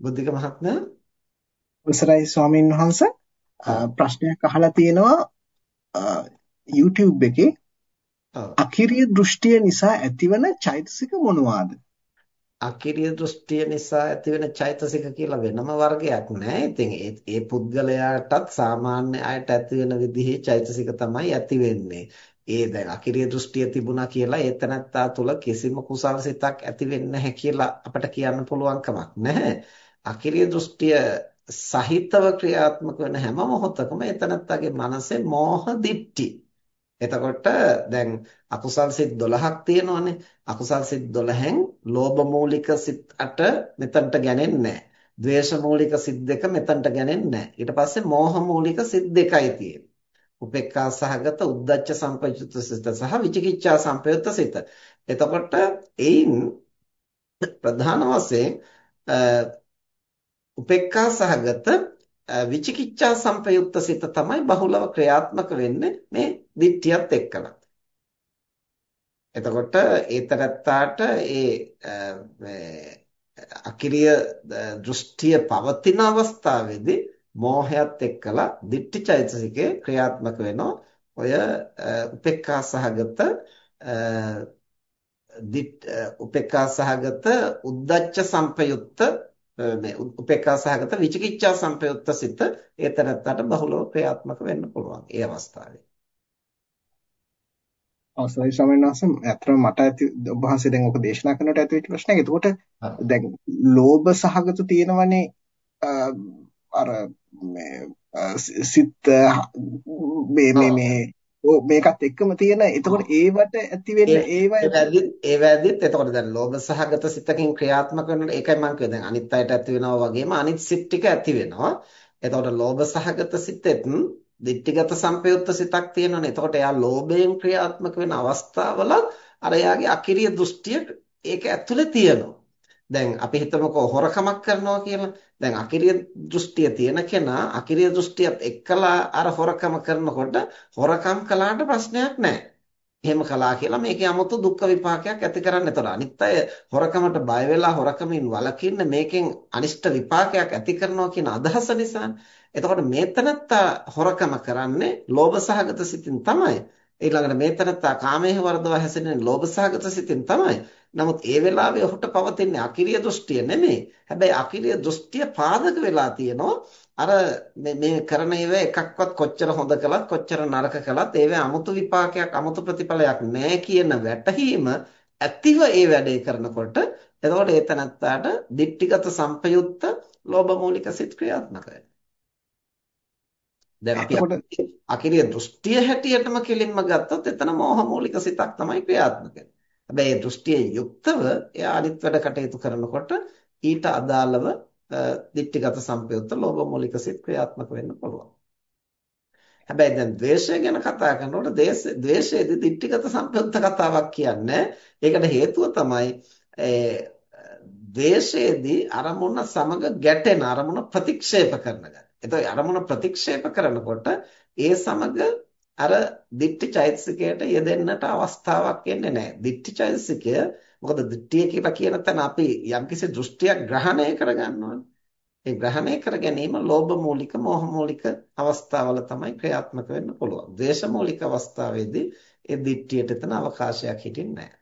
බුද්ධික මහත්මයා අවසරයි ස්වාමීන් වහන්ස ප්‍රශ්නයක් අහලා තියෙනවා YouTube එකේ අකිරිය දෘෂ්ටිය නිසා ඇතිවන චෛතසික මොනවාද? අකිරිය දෘෂ්ටිය නිසා ඇතිවෙන චෛතසික කියලා වෙනම වර්ගයක් නෑ. ඉතින් ඒ පුද්ගලයාටත් සාමාන්‍ය අයට ඇති වෙන විදිහේ චෛතසික තමයි ඇති වෙන්නේ. ඒ දැන් අකිරිය දෘෂ්ටිය තිබුණා කියලා ඒ තනත්තා තුල කිසිම කුසල් සිතක් ඇති වෙන්නේ නැහැ කියලා අපිට කියන්න පුළුවන් කමක් නැහැ. අකිරිය දෘෂ්ටිය සහිතව ක්‍රියාත්මක වෙන හැම මොහොතකම එතනත්තගේ මනසේ මෝහ දිට්ටි. එතකොට දැන් අකුසල් සිත් 12ක් තියෙනවානේ. අකුසල් සිත් 12න් ලෝභ මූලික සිත් 8 මෙතනට ගන්නේ නැහැ. ද්වේෂ මූලික සිත් දෙක මෙතනට ගන්නේ නැහැ. ඊට පස්සේ මෝහ මූලික සිත් දෙකයි තියෙන්නේ. උපේක්ඛා සහගත උද්දච්ච සම්පයුක්ත සිත සහ විචිකිච්ඡා සම්පයුක්ත සිත. එතකොට ඒයින් ප්‍රධාන වශයෙන් උපේක්ඛා සහගත විචිකිච්ඡා සංපයුක්ත සිත තමයි බහුලව ක්‍රියාත්මක වෙන්නේ මේ දිට්ඨියත් එක්කලා. එතකොට ඒතරත්තාට ඒ අකිරිය දෘෂ්ටිය පවතින අවස්ථාවේදී මෝහයත් එක්කලා දිට්ඨිචෛතසිකේ ක්‍රියාත්මක වෙනවා. ඔය උපේක්ඛා සහගත උපේක්ඛා සහගත උද්දච්ච සංපයුක්ත මේ උපේක්ඛා සහගත විචිකිච්ඡා සංපයුක්ත සිත ඒතරත්තට බහුලව ක්‍රියාත්මක වෙන්න පුළුවන් ඒ අවස්ථාවේ. අවසරයි ස්වාමීන් වහන්සේ අත්‍තරම මට ඇති ඔබ වහන්සේ දැන් ඔක දේශනා කරනකොට ඇති වෙච්ච ප්‍රශ්නයක්. එතකොට දැන් ලෝභ සහගත තියෙනවනේ අර මේ සිත් මේ මේ මේ මේකත් එක්කම තියෙන. එතකොට ඒවට ඇති වෙන්න ඒව ඒවැදිත් ඒවැදිත් එතකොට දැන් ලෝභ සහගත සිතකින් ක්‍රියාත්මක වෙනකොට ඒකයි මම කිව්වේ දැන් අනිත් අයට ඇති වෙනවා වගේම අනිත් සිත් ටික ඇති වෙනවා. එතකොට ලෝභ සහගත සිතෙත් දිට්ඨිගත සංපයුක්ත සිතක් තියෙනවනේ. එතකොට එයා ලෝභයෙන් ක්‍රියාත්මක වෙන අවස්ථාවල අර එයාගේ අකිරිය දෘෂ්ටිය ඒක ඇතුලේ තියෙනවා දැන් අපි හිතමුකෝ හොරකමක් කරනවා කියලා. දැන් අකිරිය දෘෂ්ටිය තියෙන කෙනා අකිරිය දෘෂ්ටියත් එක්කලා අර හොරකම කරනකොට හොරකම් කළාට ප්‍රශ්නයක් නැහැ. එහෙම කළා කියලා මේකේ 아무තු දුක්ඛ විපාකයක් ඇති කරන්නේ නැතොර අනිත් අය හොරකමට බය වෙලා හොරකමින් වළකින්න මේකෙන් අනිෂ්ට විපාකයක් ඇති කරනවා කියන අදහස නිසා. එතකොට මේතනත්තා හොරකම කරන්නේ ලෝභ සහගත සිතින් තමයි. ඊළඟට මේ තනත්තා කාමයේ වර්ධව හැසිරෙන ලෝභසහගත සිතින් තමයි. නමුත් ඒ වෙලාවේ ඔහුට පවතින අකිරිය දෘෂ්ටිය නෙමෙයි. හැබැයි අකිරිය දෘෂ්ටිය පාදක වෙලා තියෙනවා. අර මේ කරන ඒවා එකක්වත් කොච්චර හොඳ කළත් කොච්චර නරක කළත් ඒවා 아무තු විපාකයක් 아무තු ප්‍රතිඵලයක් නැහැ කියන වැටහීම ඇතිව ඒ වැඩේ කරනකොට එතකොට ඒ තනත්තාට දික්ටිගත සම්පයුක්ත ලෝභ මූලික සිත් ක්‍රියාත්මක වෙනවා. දැන් අපි අකිරිය දෘෂ්ටිය හැටියටම කෙලින්ම ගත්තොත් එතන මෝහ මූලික සිතක් තමයි ක්‍රියාත්මක වෙන්නේ. හැබැයි ඒ දෘෂ්ටියෙන් යුක්තව එයා අනිත් වැඩ කටයුතු කරනකොට ඊට අදාළව දික්ටිගත සංපයුක්ත ලෝභ මූලික සිත් ක්‍රියාත්මක වෙන්න පුළුවන්. හැබැයි දැන් ද්වේෂය ගැන කතා කරනකොට ද්වේෂයේදී දික්ටිගත සංපයුක්ත කතාවක් කියන්නේ. ඒකට හේතුව තමයි ද්වේෂයේදී අරමුණ සමග ගැටෙන අරමුණ ප්‍රතික්ෂේප කරන ගතිය. එතකොට අරමුණ ප්‍රතික්ෂේප කරනකොට ඒ සමග අර දිට්ඨි චෛතසිකයට යෙදෙන්නට අවස්ථාවක් එන්නේ නැහැ. දිට්ඨි චෛතසිකය මොකද දිට්ඨිය කියලා කියන තැන අපි යම්කිසි දෘෂ්ටියක් ග්‍රහණය කරගන්නවානේ. ඒ ග්‍රහණය කර ගැනීම ලෝභ මූලික, මෝහ මූලික අවස්ථාවල තමයි ක්‍රියාත්මක වෙන්න පුළුවන්. ද්වේෂ මූලික අවස්ථාවේදී ඒ දිට්ඨියට එතන අවකාශයක් හිටින්නේ නැහැ.